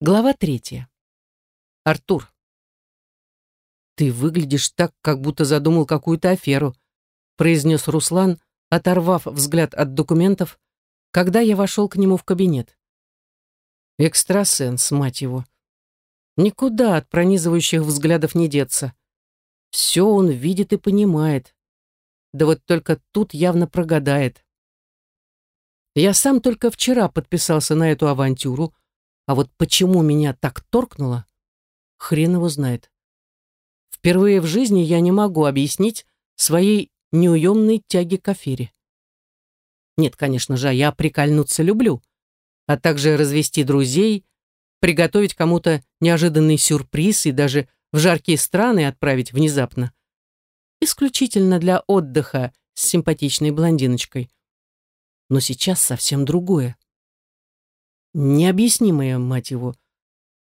Глава третья. Артур. «Ты выглядишь так, как будто задумал какую-то аферу», произнес Руслан, оторвав взгляд от документов, когда я вошел к нему в кабинет. Экстрасенс, мать его. Никуда от пронизывающих взглядов не деться. Все он видит и понимает. Да вот только тут явно прогадает. Я сам только вчера подписался на эту авантюру, а вот почему меня так торкнуло, хрен его знает. Впервые в жизни я не могу объяснить своей неуемной тяги к афере. Нет, конечно же, я прикольнуться люблю, а также развести друзей, приготовить кому-то неожиданный сюрприз и даже в жаркие страны отправить внезапно. Исключительно для отдыха с симпатичной блондиночкой. Но сейчас совсем другое необъяснимое, мать его,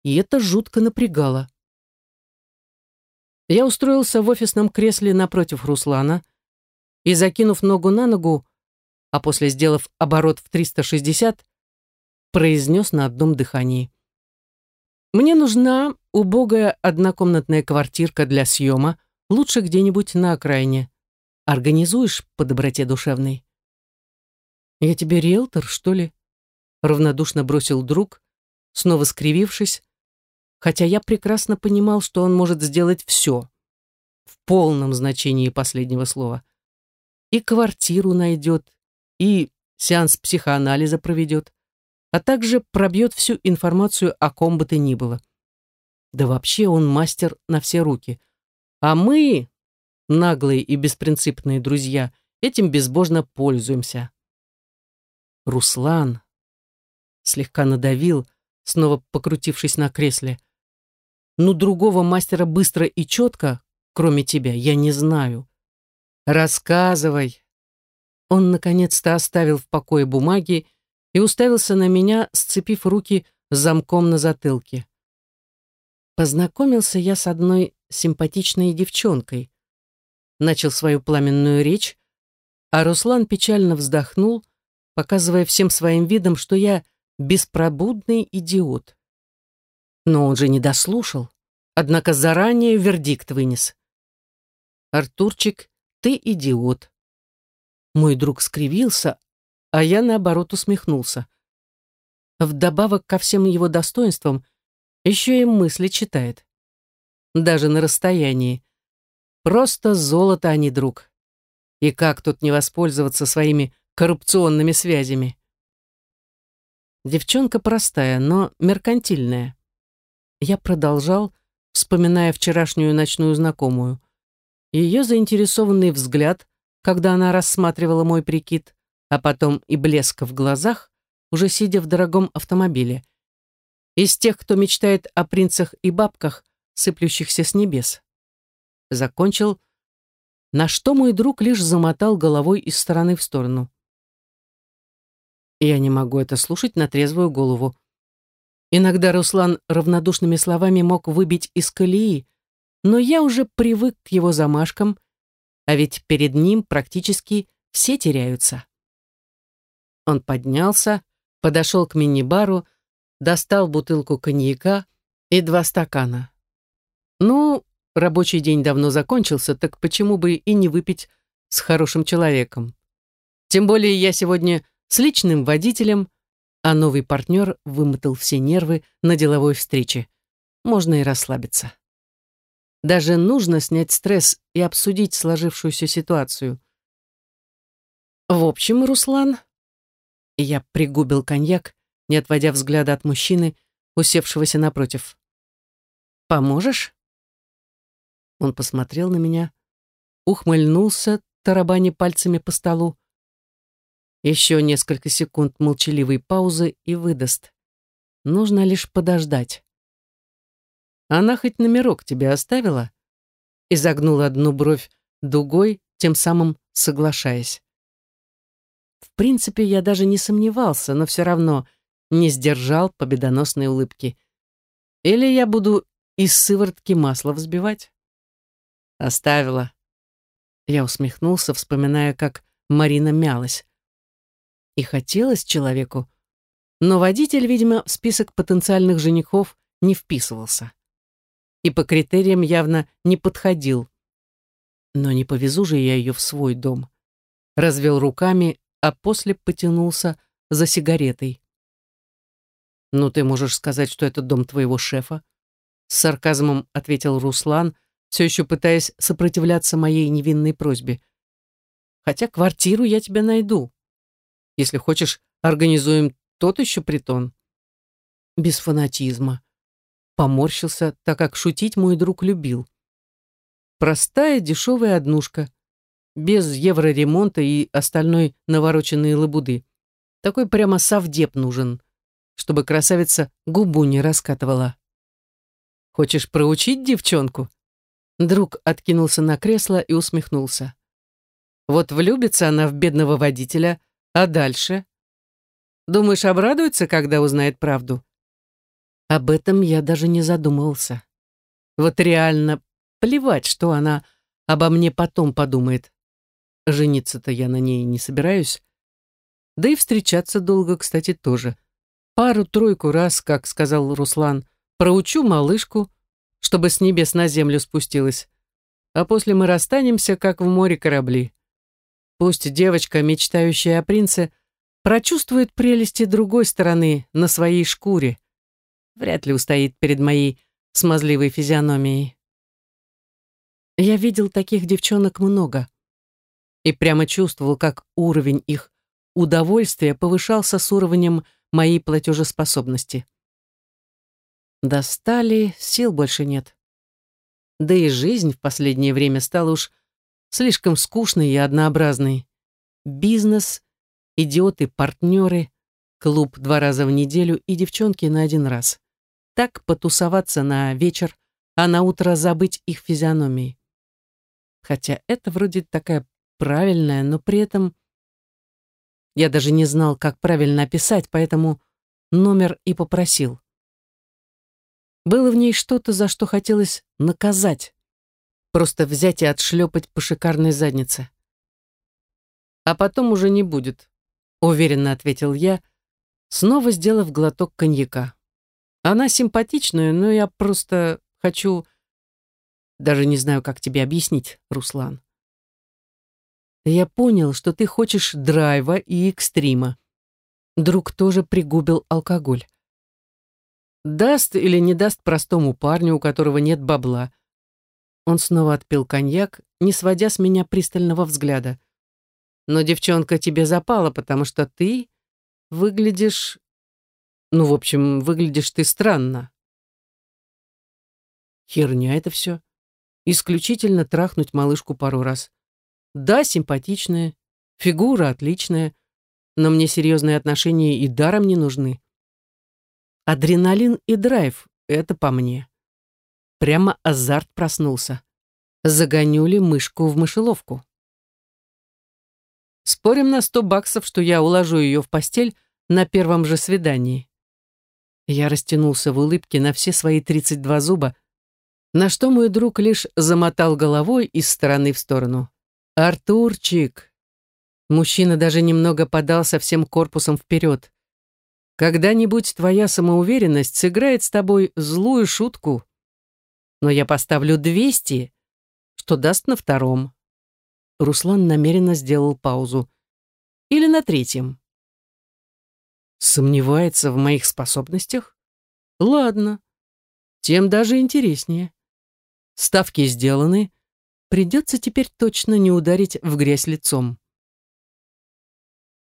и это жутко напрягало. Я устроился в офисном кресле напротив Руслана и, закинув ногу на ногу, а после сделав оборот в 360, произнес на одном дыхании. «Мне нужна убогая однокомнатная квартирка для съема, лучше где-нибудь на окраине. Организуешь по доброте душевной?» «Я тебе риэлтор, что ли?» Равнодушно бросил друг, снова скривившись, хотя я прекрасно понимал, что он может сделать все, в полном значении последнего слова. И квартиру найдет, и сеанс психоанализа проведет, а также пробьет всю информацию о ком бы то ни было. Да вообще он мастер на все руки. А мы, наглые и беспринципные друзья, этим безбожно пользуемся. Руслан, слегка надавил, снова покрутившись на кресле. «Ну, другого мастера быстро и четко, кроме тебя, я не знаю. Рассказывай!» Он наконец-то оставил в покое бумаги и уставился на меня, сцепив руки замком на затылке. Познакомился я с одной симпатичной девчонкой. Начал свою пламенную речь, а Руслан печально вздохнул, показывая всем своим видом, что я беспробудный идиот. Но он же не дослушал, однако заранее вердикт вынес. «Артурчик, ты идиот». Мой друг скривился, а я, наоборот, усмехнулся. Вдобавок ко всем его достоинствам, еще и мысли читает. Даже на расстоянии. Просто золото, а не друг. И как тут не воспользоваться своими коррупционными связями? Девчонка простая, но меркантильная. Я продолжал, вспоминая вчерашнюю ночную знакомую. Ее заинтересованный взгляд, когда она рассматривала мой прикид, а потом и блеск в глазах, уже сидя в дорогом автомобиле. Из тех, кто мечтает о принцах и бабках, сыплющихся с небес. Закончил, на что мой друг лишь замотал головой из стороны в сторону. Я не могу это слушать на трезвую голову. Иногда Руслан равнодушными словами мог выбить из колеи, но я уже привык к его замашкам, а ведь перед ним практически все теряются. Он поднялся, подошел к мини-бару, достал бутылку коньяка и два стакана. Ну, рабочий день давно закончился, так почему бы и не выпить с хорошим человеком? Тем более я сегодня с личным водителем, а новый партнер вымотал все нервы на деловой встрече. Можно и расслабиться. Даже нужно снять стресс и обсудить сложившуюся ситуацию. В общем, Руслан... Я пригубил коньяк, не отводя взгляда от мужчины, усевшегося напротив. «Поможешь?» Он посмотрел на меня, ухмыльнулся, тарабаня пальцами по столу, еще несколько секунд молчаливой паузы и выдаст. Нужно лишь подождать. Она хоть номерок тебе оставила? Изогнула одну бровь дугой, тем самым соглашаясь. В принципе, я даже не сомневался, но все равно не сдержал победоносной улыбки. Или я буду из сыворотки масло взбивать? Оставила. Я усмехнулся, вспоминая, как Марина мялась. И хотелось человеку, Но водитель, видимо, в список потенциальных женихов не вписывался. И по критериям явно не подходил. Но не повезу же я ее в свой дом. Развел руками, а после потянулся за сигаретой. «Ну, ты можешь сказать, что это дом твоего шефа?» С сарказмом ответил Руслан, все еще пытаясь сопротивляться моей невинной просьбе. «Хотя квартиру я тебе найду. Если хочешь, организуем тот еще притон». Без фанатизма. Поморщился, так как шутить мой друг любил. Простая дешевая однушка, без евроремонта и остальной навороченной лабуды. Такой прямо совдеп нужен чтобы красавица губу не раскатывала. «Хочешь проучить девчонку?» Друг откинулся на кресло и усмехнулся. «Вот влюбится она в бедного водителя, а дальше? Думаешь, обрадуется, когда узнает правду?» Об этом я даже не задумывался. Вот реально плевать, что она обо мне потом подумает. Жениться-то я на ней не собираюсь. Да и встречаться долго, кстати, тоже. Пару-тройку раз, как сказал Руслан, проучу малышку, чтобы с небес на землю спустилась. А после мы расстанемся, как в море корабли. Пусть девочка, мечтающая о принце, прочувствует прелести другой стороны на своей шкуре. Вряд ли устоит перед моей смазливой физиономией. Я видел таких девчонок много и прямо чувствовал, как уровень их удовольствия повышался с уровнем моей платежеспособности. Достали, сил больше нет. Да и жизнь в последнее время стала уж слишком скучной и однообразной. Бизнес, идиоты-партнеры, клуб два раза в неделю и девчонки на один раз. Так потусоваться на вечер, а на утро забыть их физиономии. Хотя это вроде такая правильная, но при этом я даже не знал, как правильно описать, поэтому номер и попросил. Было в ней что-то, за что хотелось наказать. Просто взять и отшлепать по шикарной заднице. «А потом уже не будет», — уверенно ответил я, снова сделав глоток коньяка. «Она симпатичная, но я просто хочу...» Даже не знаю, как тебе объяснить, Руслан. Я понял, что ты хочешь драйва и экстрима. Друг тоже пригубил алкоголь. Даст или не даст простому парню, у которого нет бабла. Он снова отпил коньяк, не сводя с меня пристального взгляда. Но девчонка тебе запала, потому что ты выглядишь... Ну, в общем, выглядишь ты странно. Херня это все. Исключительно трахнуть малышку пару раз. Да, симпатичная, фигура отличная, но мне серьезные отношения и даром не нужны. Адреналин и драйв — это по мне. Прямо азарт проснулся. Загоню ли мышку в мышеловку? Спорим на сто баксов, что я уложу ее в постель на первом же свидании. Я растянулся в улыбке на все свои 32 зуба, на что мой друг лишь замотал головой из стороны в сторону. «Артурчик!» Мужчина даже немного подался всем корпусом вперед. «Когда-нибудь твоя самоуверенность сыграет с тобой злую шутку, но я поставлю 200, что даст на втором». Руслан намеренно сделал паузу. «Или на третьем». «Сомневается в моих способностях? Ладно, тем даже интереснее. Ставки сделаны» Придется теперь точно не ударить в грязь лицом.